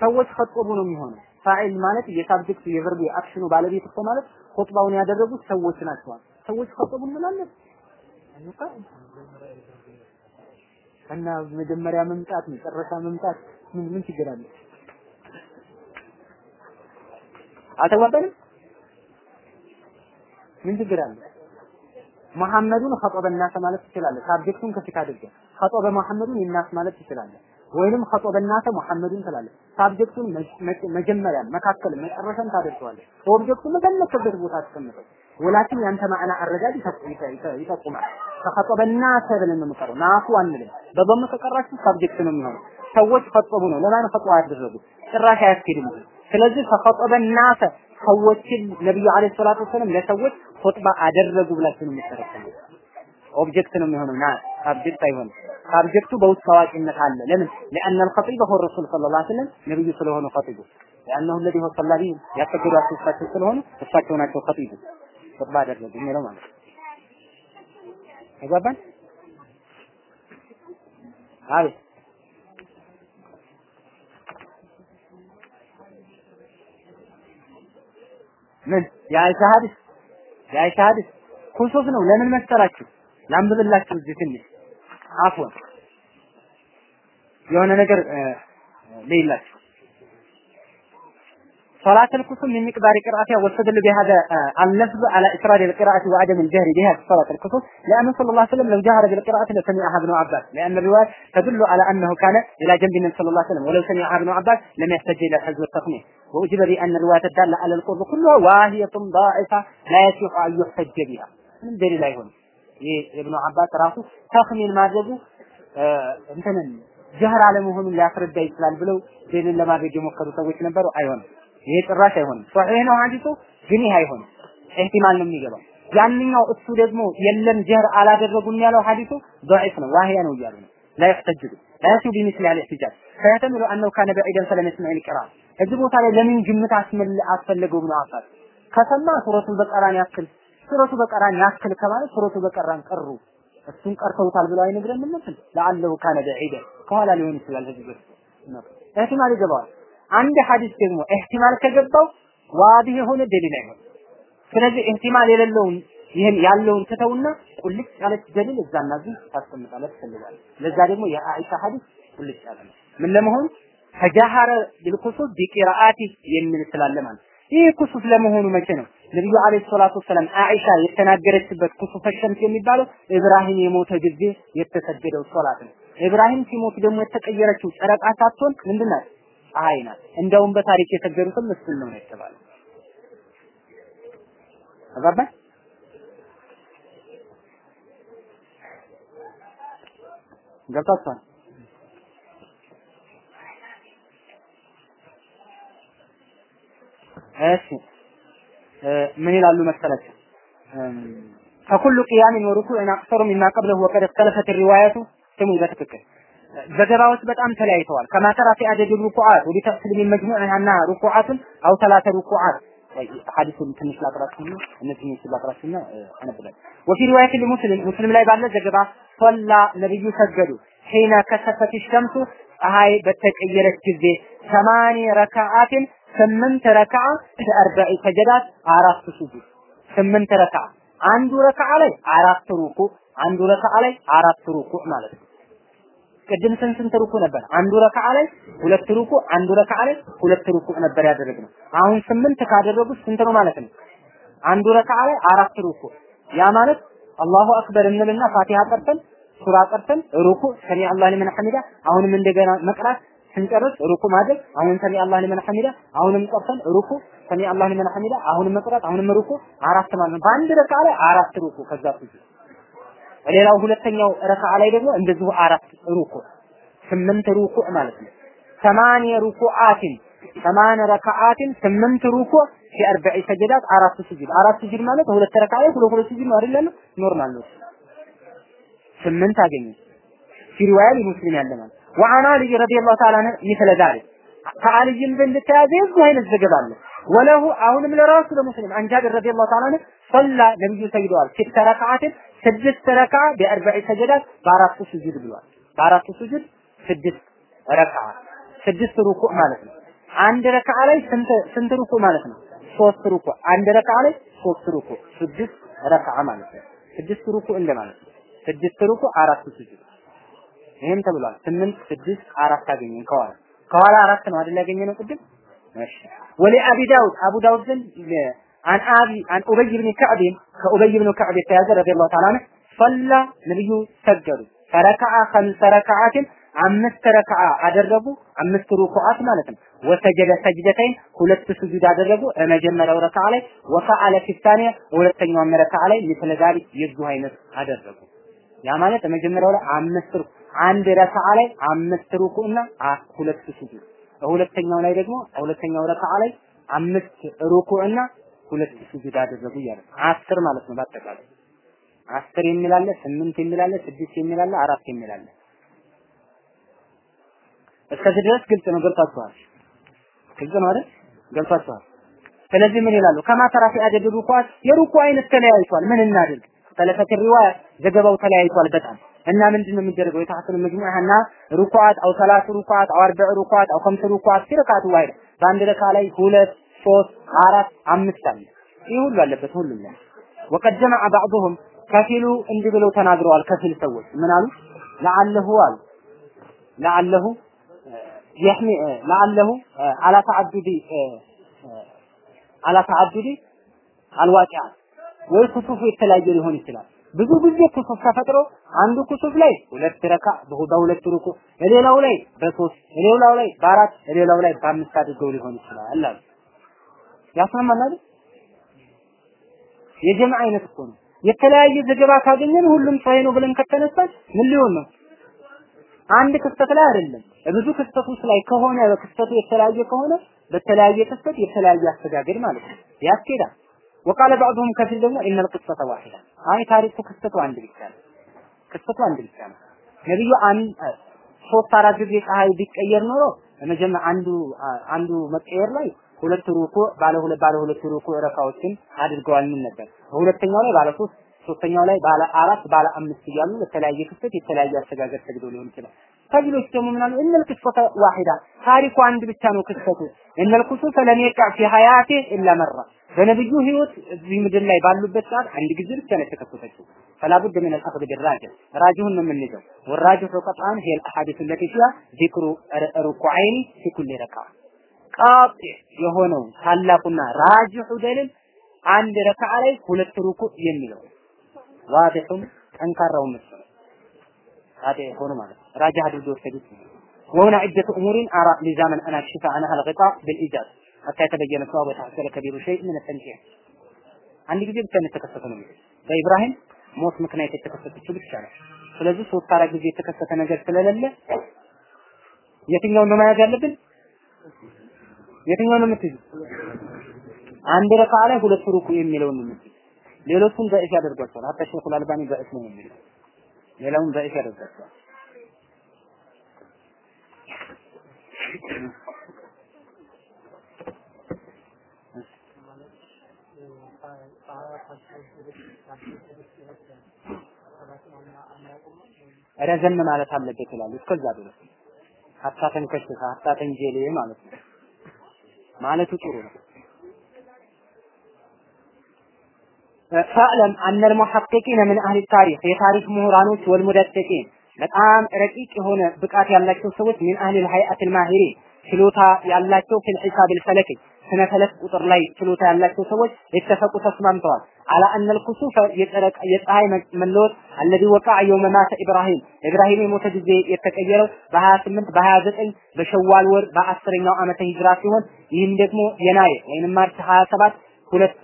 ሰዎች ኸጠቡ ነው የሚሆነው ፋዒል ማለት የሳብጀክት የቨርብ የአክሽኑ ባለቤት እኮ ማለት ኹጥባውን ያደረጉት ሰዎች ናቸው ሰዎች ኸጠቡ እንላለን እና መጀመሪያ መምጣት መጨረሻ መምጣት ምን ምን ችግር አለ? አልተግባባንም? ምን ችግር አለ? መሐመዱን ኸጠበ ናስ ማለት ትችላለህ። ሳብጀክቱን ከፊት አድርገህ ኸጠበ መሐመዱን ይናስ ማለት ትችላለህ። ወይንም ኸጠበ ናስ መሐመዱን ትላለህ። ሳብጀክቱን መጀመሪያ መካከል መጨረሻን ታደርገዋለህ። ኦብጀክቱን በፈለከበት ቦታ አስቀምጠው። ወላኪን ያንተ ማዕና አረዳድ ይጠቁማል። ከኸጠበ ናስ ብለን ነው የምንቀረው። ናሱ አንልም። በበም ከቀራችሁ ሳብጀክት ነው የሚሆነው። ሰዎች ኸጠቡ ነው። ለማን ኸጥዋ ያደረጉ ጭራሽ አያስኬድም። ስለዚህ ከኸጠበ ናስ ሰዎችን ነብዩ አለይሂ ሰላቱ ወሰለም ለሰዎች ኹጥባ አደረጉ ብላችሁ ነው የምትተረከሙት። ኦብጀክት ነው የሚሆነው ና ሳብጀክት አይሆንም። ሳብጀክቱ በውስጥ ታዋቂነት አለ። ለምን? لأن الخطيب هو الرسول صلى الله عليه وسلم ነብዩ ስለሆኑ ኸጢቡ لأنه الذي هو صلى به ያሰገዷቸው እሳቸው ስለሆኑ እሳቸው ናቸው ኸጢቡ ኹጥባ አደረጉ የሚለው ማለት ነው። ተግባባን? አቤት ምን የአይሻ ሐዲስ የአይሻ ሐዲስ ኩሱፍ ነው። ለምን መሰላችሁ? ላንብብላችሁ እዚህ ትንሽ አፎን የሆነ ነገር ሌላችሁ صلاة الكسوف من مقدار قراءتها واستدل بهذا اللفظ على إفراد القراءة وعدم الجهر بها في صلاة الكسوف لأن صلى الله عليه وسلم لو جهر بالقراءة لسمعها ابن عباس لأن الرواية تدل على أنه كان إلى جنب النبي صلى الله عليه وسلم ولو سمعها ابن عباس لم يحتج إلى الحزب والتصنيف وأجب بأن الرواية الدالة على القرب كلها واهية ضائفة لا يصح أن يحتج بها من دليل አይሆንም ይህ ኢብኑ አባስ ራሱ ተኽሚን ማድረጉ እንትንን ጀህር አለመሆኑን ሊያስረዳ ይችላል ብለው ደሊል ለማድረግ የሞከሩ ሰዎች ነበሩ። አይሆንም፣ ይሄ ጭራሽ አይሆንም። ሶሒህ ነው ሐዲሱ ግን ይሄ አይሆንም። ኢህቲማል ነው የሚገባው። ያንኛው እሱ ደግሞ የለም ጀህር አላደረጉም ያለው ሐዲሱ ضعيف ነው ዋህያ ነው እያሉ ነው لا يحتج لا يسو بمثل الاحتجاج فيحتمل انه كان بعيدا فلم يسمع القراءة እዚህ ቦታ ላይ ለምን ግምት አስፈለገው ብሎ አፋት ከሰማ ሱረቱል በቀራን ያክል ሱረቱ በቀራን ያክል ከማለት ሱረቱ በቀራን ቀሩ እሱን ቀርተውታል ብለው አይነግረንም እንዴ ለአለሁ ካነ በዒደ ከኋላ ሊሆን ይችላል ህዝብ እህቲማል ይገባዋል አንድ ሐዲስ ደግሞ እህቲማል ከገባው ዋዲህ የሆነ ደሊል አይሆን ስለዚህ እህቲማል የሌለውን ይህን ያለውን ትተውና ቁልጭ ያለች ደሊል እዛና እዚህ ታስቀምጣለች ትፈልጋለች ለዛ ደግሞ የአኢሻ ሐዲስ ቁልጭ ያለ ነው። ምን ለመሆን? ተጃሃረ ቢልኩሱፍ ቢቂራአቲ የሚል ስላለ ማለት ይህ ኩሱፍ ለመሆኑ መቼ ነው? ነብዩ አለይሂ ሰላቱ ወሰለም አኢሻ የተናገረችበት ኩሱፈ ሸምስ የሚባለው ኢብራሂም የሞተ ጊዜ የተሰገደው ሶላት ነው። ኢብራሂም ሲሞት ደግሞ የተቀየረችው ጨረቃ ሳትሆን ምንድን ናት ፀሐይ ናት እንደውም በታሪክ የሰገዱትም እሱን ነው የተባለው አባባ ገብታችኋል እሺ ምን ይላሉ መሰላችሁ فكل قيام وركوع اكثر مما قبله وقد اختلفت الروايات ስሙ በትክክል ዘገባዎች በጣም ተለያይተዋል ከማ ተራ في عدد الركوعات وبتفصيل من مجموعها ركوعات او ثلاث ركوعات ሐዲሱን ትንሽ ላቅራችሁና እነዚህ ትንሽ ላቅራችሁና አነብላል وفي روايه لمسلم مسلم ላይ ባለ ዘገባ ሶላ ነብዩ ሰገዱ ሒና ከሰፈት ሸምሱ ፀሐይ በተቀየረች ጊዜ ሰማኒ ረካዓትን ስምንት ረካዓ በአርባዒ ሰጀዳት አራት ሱጁድ ስምንት ረካዓ አንዱ ረካዓ ላይ አራት ሩኩ አንዱ ረካዓ ላይ አራት ሩኩ ማለት ነው። ቅድም ስንት ሩኩ ነበር? አንዱ ረካዓ ላይ ሁለት ሩኩ፣ አንዱ ረካዓ ላይ ሁለት ሩኩ ነበር ያደረግነው። አሁን ስምንት ካደረጉት ስንት ነው ማለት ነው? አንዱ ረካዓ ላይ አራት ሩኩ። ያ ማለት الله أكبر እንልና ፋቲሃ ቀርተን ሱራ ቀርተን ሩኩ سمع الله لمن حمده አሁንም እንደገና መቅራት ስንጨርስ ሩኩ ማድረግ አሁን سمع الله لمن حمده አሁንም ቀርተን ሩኩ سمع الله لمن حمده አሁንም መቅራት አሁንም ሩኩ አራት ማለት ነው። በአንድ ረካ ላይ አራት ሩኩ ከዛ ፊት ሌላው ሁለተኛው ረካ ላይ ደግሞ እንደዚሁ አራት ሩኩዕ ስምንት ሩኩዕ ማለት ነው። ثماني ركعات ثمان ركعات ስምንት ሩኩዕ في أربع سجدات አራት ስጅድ አራት ስጅድ ማለት ሁለት ረካዓ ላይ ሁለት ሁለት ስጅድ አይደለም? normal ነው። ስምንት አገኘ። في رواية لمسلم ያለ ማለት وعن علي رضي الله تعالى مثل ذلك። ከአልይም ዘንድ ተያዘ የዚህ አይነት ዘገባ አለ። وله አሁንም ለራሱ ለሙስሊም عن جابر رضي الله تعالى صلى ነብዩ ሰግደዋል ست ركعات ስድስት ረካ بأربع سجدات በአራቱ ስጁድ ብሏል። በአራቱ ስጁድ ስድስት ረካ ስድስት ሩኩዕ ማለት ነው። አንድ ረካ ላይ ስንት ስንት ሩኩዕ ማለት ነው? ሶስት ሩኩዕ። አንድ ረካ ላይ ሶስት ሩኩዕ። ስድስት ረካ ማለት ነው። ስድስት ሩኩዕ እንደማለት ነው። ስድስት ሩኩዕ አራት ተብሏል። ስምንት ስድስት አራት አገኘን ከኋላ ከኋላ አራት ነው አይደል ያገኘነው ቅድም? ولأبي داود። አቡ ዳውድ ዘንድ عن أبي عن أبي بن كعب ከኡበይ ብን ከዕብ የተያዘ رضي الله تعالى عنه صلى ነብዩ ሰገዱ فركع خمس ركعات አምስት ረከዓ አደረጉ። አምስት ሩኩዓት ማለት ነው። وسجد سجدتين ሁለት ስጁድ አደረጉ። መጀመሪያው ረከዓ ላይ وفعل في الثانية ሁለተኛው ረከዓ ላይ مثل ذلك የዚሁ አይነት አደረጉ። ያ ማለት መጀመሪያው ላይ አምስት አንድ ረከዓ ላይ አምስት ሩኩዕና ሁለት ስጁድ ሁለተኛው ላይ ደግሞ ሁለተኛው ረከዓ ላይ አምስት ሩኩዕና ሁለት ስጁድ አደረጉ እያለ አስር ማለት ነው በአጠቃላይ። አስር የሚላለ ስምንት የሚላለ ስድስት የሚላለ አራት የሚላለ እስከዚህ ድረስ ግልጽ ነው። ገብታችኋል ግልጽ ነው አይደል? ገብታችኋል ስለዚህ ምን ይላሉ? ከማ ተራ ፊ አደድ ሩኩዓት የሩኩ አይነት ተለያይቷል። ምን እናድርግ? ተለፈት ሪዋያ ዘገባው ተለያይቷል በጣም። እና ምንድነው የሚደረገው? የታሐሰኑ መጅሙዓና ሩኩዓት አው ሰላቱ ሩኩዓት አው አርበዕ ሩኩዓት አው ከምስ ሩኩዓት ሲረካቱ ዋይድ በአንድ ረካ ላይ ሁለት ሶስት አራት አምስት አለ። ይህ ሁሉ አለበት ሁሉም ላይ ወቀድ ጀመዐ ባዕዱሁም ከፊሉ እንዲህ ብለው ተናግረዋል። ከፊል ሰዎች ምን አሉ? ለአለሁ አሉ ለአለሁ የህሚ ለአለሁ አላ ተዓዱዲ አላ ወይ ኩሱፍ የተለያየ ሊሆን ይችላል። ብዙ ጊዜ ክሱፍ ተፈጥሮ አንዱ ክሱፍ ላይ ሁለት ረካ በሁለት ሩኩ፣ ሌላው ላይ በሶስት፣ ሌላው ላይ በአራት፣ ሌላው ላይ በአምስት አድርገው ሊሆን ይችላል አሉ። ያስማማል አይደል? የጀምዕ አይነት እኮ ነው። የተለያየ ዘገባ ካገኘን ሁሉም ሰሂህ ነው ብለን ከተነሳን ምን ሊሆን ነው? አንድ ክስተት ላይ አይደለም ብዙ ክስተቶች ላይ ከሆነ ክስተቱ የተለያየ ከሆነ በተለያየ ክስተት የተለያየ አሰጋገድ ማለት ነው ያስኬዳል وقال بعضهم ከፊል ደግሞ إن القصة واحدة أي ታሪኩ ክስተቱ አንድ ብቻ ነው። ክስተቱ አንድ ብቻ ነው። ነብዩ አንድ ሶስት አራት ጊዜ ፀሐይ ቢቀየር ኖሮ ለመጀመሪያ አንዱ አንዱ መቀየር ላይ ሁለት ሩኩዕ ባለ ሁለት ባለ ሁለት ሩኩዕ ረካዎችን አድርገዋል ምን ነበር። በሁለተኛው ላይ ባለ ሶስት ሶስተኛው ላይ ባለ አራት ባለ አምስት እያሉ በተለያየ ክስተት የተለያየ አሰጋገድ ሰግደው ሊሆን ይችላል። ፈጅሎች ደግሞ ምናሉ እነል ክስፈተ ዋሂዳ ታሪኩ አንድ ብቻ ነው ክስተቱ እነል ኩሱፈ ለም ፊ ሀያቴ ኢላ መራ በነብዩ ህይወት እዚህ ምድር ላይ ባሉበት ሰዓት አንድ ጊዜ ብቻ ነው የተከሰተችው። ፈላቡድ ምን አልአኽድ ቢራጅ ራጅሁን ነው የምንይዘው ወራጅሁ ቀጣን ሄል አሐዲስ ለቲ ዚክሩ ሩኩዓይን ፊ ኩሊ ረካዓ ቃጢ የሆነው ታላቁና ራጅሑ ደሊል አንድ ረክዓ ላይ ሁለት ሩኩዕ የሚለው ዋዲሑም ጠንካራው ምስ ነው ቃጢ ሆኖ ማለት ራጅህ አድርጎ ወሰዱት وهنا عدة أمور أرى لزاما أن أكشف عنها الغطاء بالإيجاز حتى يتبين صواب وتحصل كبير شيء من التنجيح አንድ ጊዜ ብቻ ነው የተከሰተው ነው በኢብራሂም ሞት ምክንያት የተከሰተችው ብቻ ነው። ስለዚህ ሶስት አራት ጊዜ የተከሰተ ነገር ስለሌለ የትኛውን ነው መያዝ ያለብን? የትኛውን ነው የምትይዙ? አንድ ረካ ላይ ሁለት ሩኩ የሚለውን ነው የምትይዙ። ሌሎቹን በእሽ ያደርጓቸዋል። ሀታ ሼኹል አልባኒ በእሽ ነው የሚለው ሌላውን በእሽ ያደርጓቸዋል። ረዘም ማለት አለበት ይላሉ። እስከዛ ድረስ ሀታ ተንከሽፈ ሀታ ተንጀሌ ማለት ነው ማለቱ ጥሩ ነው። ፈዕለም አነል ሙሐቂቂነ ምን አህሊ ታሪክ የታሪክ ምሁራኖች ወልሙደቂቂን በጣም ረቂቅ የሆነ ብቃት ያላቸው ሰዎች ምን አህሊ ልሀይአት ልማሂሪ ችሎታ ያላቸው ፊል ሒሳብ ልፈለኪ ስነ ፈለክ ቁጥር ላይ ችሎታ ያላቸው ሰዎች የተፈቁ ተስማምተዋል። አላ አነ ልኩሱፈ የፀሐይ መለወጥ አለዚ ወቃ የውመ ማተ ኢብራሂም። ኢብራሂም የሞተ ጊዜ የተቀየረው በ28 በ29 በሸዋል ወር በአስረኛው ዓመተ ሂጅራ ሲሆን ይህም ደግሞ የናየ ወይንም ማርች 27 ሁለት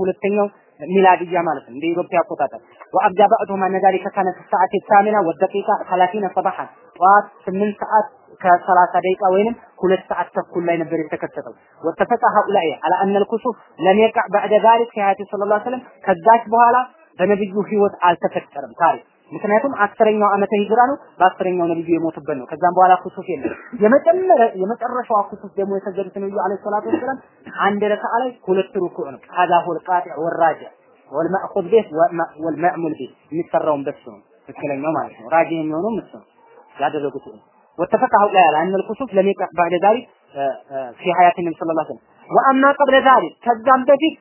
ሁለተኛው ሚላድያ ማለት ነው እንደ ኢትዮጵያ አቆጣጠር። ወአብዳ ባዕዱሁም አነ ዛሊከ ሰዓት ሳሚና ወደቂቃ ሰላሲነ ሰባሐን ጠዋት ስምንት ሰዓት ከሰላሳ ደቂቃ ወይንም ሁለት ሰዓት ተኩል ላይ ነበር የተከሰተው ወተፈቀ ሀኡላኢ አላ አነ ልኩሱፍ ለም የቃዕ ባዕደ ዛሊክ ፊ ሀያቲ ሰለላሁ ዐለይሂ ከዛች በኋላ በነብዩ ህይወት አልተፈጠረም ታሪክ ምክንያቱም አስረኛው ዓመተ ሂጅራ ነው። በአስረኛው ነብዩ የሞቱበት ነው። ከዛም በኋላ ኩሱፍ የለም። የመጨመረ የመጨረሻዋ ኩሱፍ ደግሞ የሰገዱት ነብዩ አለይሂ ሰላቱ ወሰላም አንድ ረካዓ ላይ ሁለት ሩኩዕ ነው። ሀዛ ሁል ቃጢዕ ወራጅ ወልማእኹዝ ቤት ወልማእሙል ቤት የሚሰራውን በሱ ነው። ትክክለኛው ማለት ነው። ራጅ የሚሆነው ምስ ነው ያደረጉት ነው። واتفق هؤلاء على أن الكسوف لم يقع بعد ذلك في حياة النبي صلى الله عليه وسلم وأما قبل ذلك كذام በፊት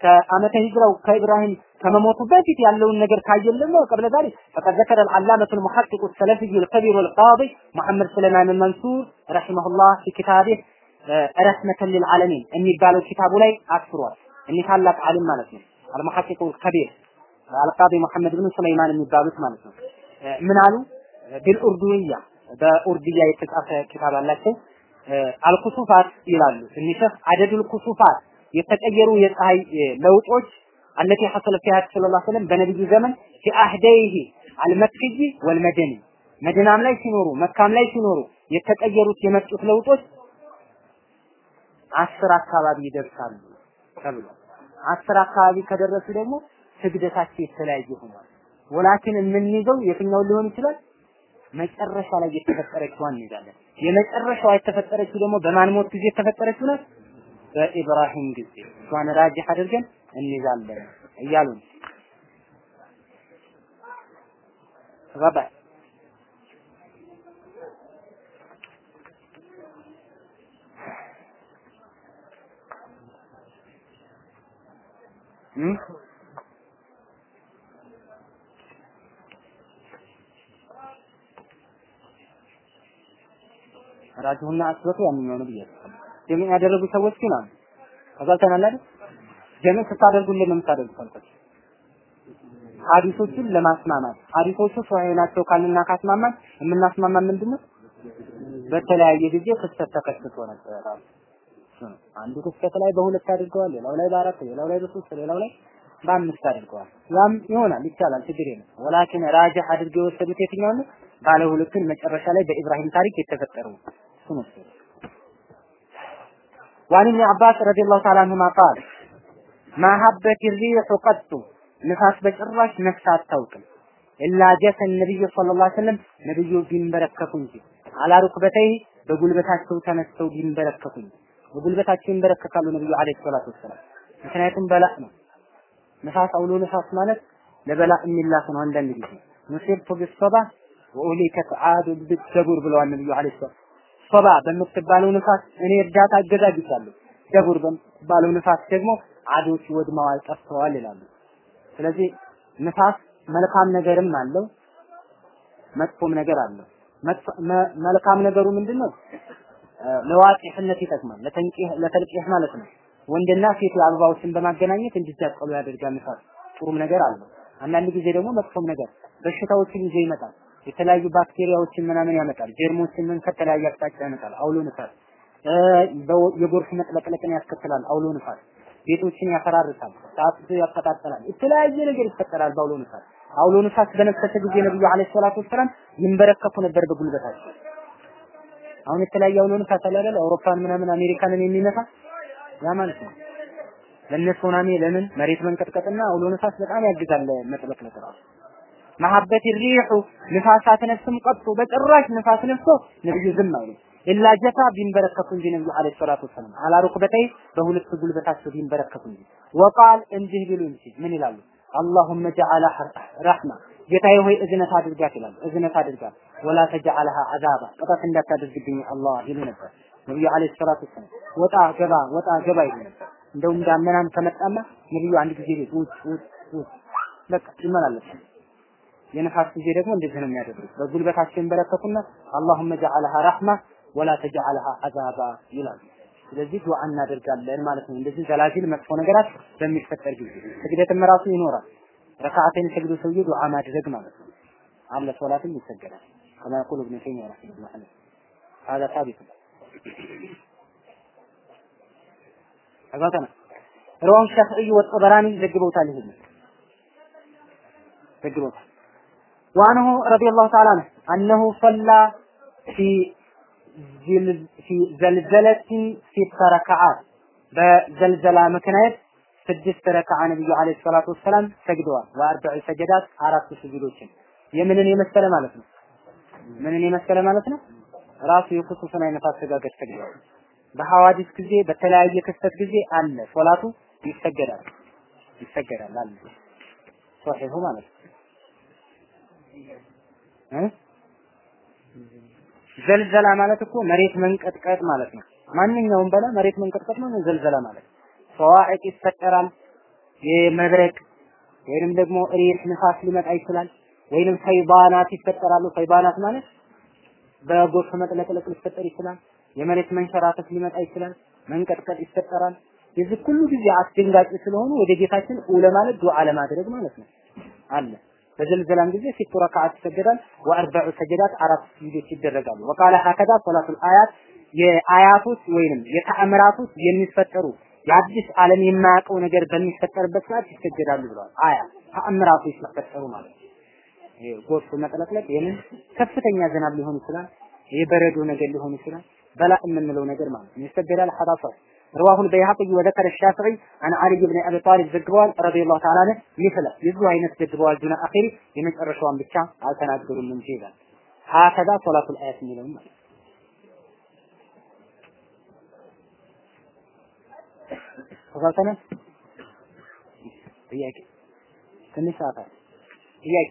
ከአመተ ሂጅራው ከኢብራሂም ከመሞቱ በፊት ያለውን ነገር ካየን ደግሞ ቀብለ ዛሊክ ፈቀድ ዘከረ العلامة المحقق السلفي الكبير القاضي محمد سليمان المنصور رحمه الله في كتابه رحمة للعالمين የሚባለው ኪታቡ ላይ አስፍሯል። እኒህ ታላቅ ዓሊም ማለት ነው። አልሙሐቂቁ الكبير አልቃዲ መሐመድ ብን ሱለይማን የሚባሉት ማለት ነው። ምን አሉ? ቢልኡርዱያ በኡርድያ የተጻፈ ኪታብ አላቸው። አልኩሱፋት ይላሉ። እኒህ ሸህ አደዱል ኩሱፋት የተቀየሩ የፀሐይ ለውጦች አለቲ ሐሰለ ፊሃ ሰለላሁ ዐለይሂ በነብዩ ዘመን ፊ አህደይሂ አልመክይ ወልመደኒ መዲናም ላይ ሲኖሩ መካም ላይ ሲኖሩ የተቀየሩት የመጡት ለውጦች አስር አካባቢ ይደርሳሉ ተብሎ አስር አካባቢ ከደረሱ ደግሞ ስግደታቸው የተለያየ ሆኗል። ወላኪን የምንይዘው የትኛውን ሊሆን ይችላል? መጨረሻ ላይ የተፈጠረችዋን እንይዛለን። የመጨረሻዋ የተፈጠረችው ደግሞ በማን ሞት ጊዜ የተፈጠረችው ናት? በኢብራሂም ጊዜ እሷን ራጅህ አድርገን እንይዛለን እያሉ ነው። ገባ ራጅሁና አስበቱ ያንኛው ነው ብዬ ጀሚዕ ያደረጉ ሰዎች ግን አሉ። ተጋልተናል አይደል? ጀሚዕ ስታደርጉልን ነው የምታደርጉት አልኳቸው። ሐዲሶችን ለማስማማት ሐዲሶቹ ሶሒህ ናቸው ካልንና ካስማማን የምናስማማን ምንድነው? በተለያየ ጊዜ ክስተት ተከስቶ ነበር አንዱ ክስተት ላይ በሁለት አድርገዋል፣ ሌላው ላይ በአራት፣ ሌላው ላይ በሶስት፣ ሌላው ላይ በአምስት አድርገዋል። ያም ይሆናል ይቻላል፣ ችግር የለም። ወላኪን ራጅህ አድርገው የወሰዱት የትኛው ነው? ባለ ሁለቱን መጨረሻ ላይ በኢብራሂም ታሪክ የተፈጠረው እሱ ነው። وعن ابن عباس رضي الله تعالى عنهما قال ማሀበት ሪሑ ቀጡ ንፋስ በጭራሽ ነፍስ አታውቅም ኢላ ጀተ ነብዩ ሰለላሁ ዐለይሂ ወሰለም ነብዩ ቢንበረከኩ እንጂ አላ ሩክበተይ በጉልበታቸው ተነስተው ቢንበረከኩ እንጂ በጉልበታቸው ይንበረከካሉ ነብዩ አለይሂ ሰላቱ ወሰላም ምክንያቱም በላእ ነው ነፋስ አውሎ ነፋስ ማለት ለበላእ የሚላክ ነው አንዳንድ ጊዜ ሙሲብቱ ቢሶባ ወኡሊከት አዱ ቢዘቡር ብለዋል ነብዩ አለይሂ ሰላም ሶባ በምትባለው ንፋስ እኔ እርዳታ አገዛግቻለሁ ደቡር በምትባለው ንፋስ ደግሞ አዶች ወድመዋል ጠፍተዋል ይላሉ። ስለዚህ ንፋስ መልካም ነገርም አለው መጥፎም ነገር አለው። መልካም ነገሩ ምንድነው? ለዋቂህነት ይጠቅማል ለተንቂህ ለተልቂህ ማለት ነው። ወንድና ሴት አበባዎችን በማገናኘት እንዲጃቀሉ ያደርጋል ንፋስ። ጥሩም ነገር አለው። አንዳንድ ጊዜ ደግሞ መጥፎም ነገር በሽታዎችን ይዞ ይመጣል የተለያዩ ባክቴሪያዎችን ምናምን ያመጣል። ጀርሞችን ምን ከተለያየ አቅጣጫ ያመጣል? አውሎ ንፋስ። የጎርፍ መጥለቅለቅን ያስከትላል አውሎ ንፋስ። ቤቶችን ያፈራርሳል ሰዓት ያቀጣጥላል የተለያየ ነገር ይፈጠራል በአውሎ ንፋስ። አውሎ ንፋስ በነፈሰ ጊዜ ነብዩ አለይሂ ሰላቱ ወሰላም ይንበረከኩ ነበር በጉልበታቸው። አሁን የተለያየ አውሎ ንፋስ አለ አይደል? አውሮፓን ምናምን አሜሪካንን የሚመታ ያ ማለት ነው። ለነ ሱናሚ ለምን? መሬት መንቀጥቀጥና አውሎ ንፋስ በጣም ያግዛል መጥለቅለቅ ራሱ መሐበት ሪሑ ንፋስ አትነፍስም ቀጡ በጭራሽ ንፋስ ነፍሶ ነብዩ ዝም አይሉ ኢላ ጀታ ቢንበረከኩ እንጂ ነብዩ አለይሂ ሰላቱ ወሰላም። አላ ሩክበተይ በሁለት ጉልበታቸው ቢንበረከኩ እንጂ። ወቃል እንዲህ ቢሉ እንጂ ምን ይላሉ? አላሁመ ጀዐለ ረሕማ። ጌታዬ ሆይ እዝነት አድርጋት ይላሉ። እዝነት አድርጋት። ወላ ተጀዐለሃ አዛባ። ቅጣት እንዳታደርግብኝ አላህ ይሉ ነበር ነብዩ አለይሂ ሰላቱ ወሰላም። ወጣ ገባ ወጣ ገባ ይሉ ነበር። እንደውም ዳመናም ከመጣማ ነብዩ አንድ ጊዜ ቤት ውጭ ውጭ ውጭ በቃ ይመላለሳል የነፋስ ጊዜ ደግሞ እንደዚህ ነው የሚያደርጉት በጉልበታቸው ይንበረከኩና አላሁመ ጀዐለሃ ረሕማ ወላ ተጀዐለሃ አዛባ ይላሉ ስለዚህ ዱዓ እናደርጋለን ማለት ነው እንደዚህ ዘላዚል መጥፎ ነገራት በሚፈጠር ጊዜ ስግደትም ራሱ ይኖራል ረካዓተን ሰግዶ ሰውዬ ዱዓ ማድረግ ማለት ነው አለ ሶላትም ይሰገዳል ከማ يقول ابن تيمية رحمه الله عليه هذا ثابت አጋተና رواه الشافعي والطبراني ዘግበውታል ይሄን ዘግበውታል وعنه رضي الله تعالى عنه أنه صلى في في زلزلة ست ركعات በዘልዘላ ምክንያት ስድስት ረክዓ ነብዩ አለይሂ ሰላቱ ወሰላም ሰግደዋል። ወአርበዕ ሰጀዳት አራት ስጁዶችን የምንን የመሰለ ማለት ነው። ምንን የመሰለ ማለት ነው? ራሱ የኩሱፍን አይነት አሰጋገድ ሰግደዋል። በሐዋዲስ ጊዜ በተለያየ ክስተት ጊዜ አለ ሶላቱ ይሰገዳል ይሰገዳል አለ ሶሒሁ ማለት ነው እ ዘልዘላ ማለት እኮ መሬት መንቀጥቀጥ ማለት ነው። ማንኛውም በላ መሬት መንቀጥቀጥ ነው ዘልዘላ ማለት። ሰዋዕቅ ይፈጠራል፣ የመብረቅ ወይንም ደግሞ ሪህ ንፋስ ሊመጣ ይችላል፣ ወይንም ፈይባናት ይፈጠራሉ። ፈይባናት ማለት በጎርፍ መጥለቅለቅ ሊፈጠር ይችላል፣ የመሬት መንሸራተት ሊመጣ ይችላል፣ መንቀጥቀጥ ይፈጠራል። የዚህ ሁሉ ጊዜ አስደንጋጭ ስለሆኑ ወደ ጌታችን ኡለ ማለት ዱዓ ለማድረግ ማለት ነው አለ በዘልዘላም ጊዜ ሲቱ ረካዓት ይሰገዳል ወአርበዑ ሰጀዳት አራት ስጁዶች ይደረጋሉ። ወቃለ ሀከዛ ሶላቱል አያት የአያቶች ወይንም የተአምራቶች የሚፈጠሩ የአዲስ ዓለም የማያውቀው ነገር በሚፈጠርበት ሰዓት ይሰገዳሉ ብለዋል። አያ ተአምራቶች ሲፈጠሩ ማለት ጎርፍ መጥለቅለቅ የምን ከፍተኛ ዝናብ ሊሆን ይችላል የበረዶ ነገር ሊሆን ይችላል በላ የምንለው ነገር ማለት ነው። ይሰገዳል ሐዳሳ رواه البيهقي وذكر الشافعي عن علي بن ابي طالب ዘግበዋል رضي الله تعالى عنه مثل የዚሁ አይነት ዘግበዋል ዱና አኺሪ የመጨረሻዋን ብቻ አልተናገሩም እንጂ ይላል هكذا صلاة الآيات የሚለውን ማለት ተሳተነ ጥያቄ ትንሽ ሰዓት ጥያቄ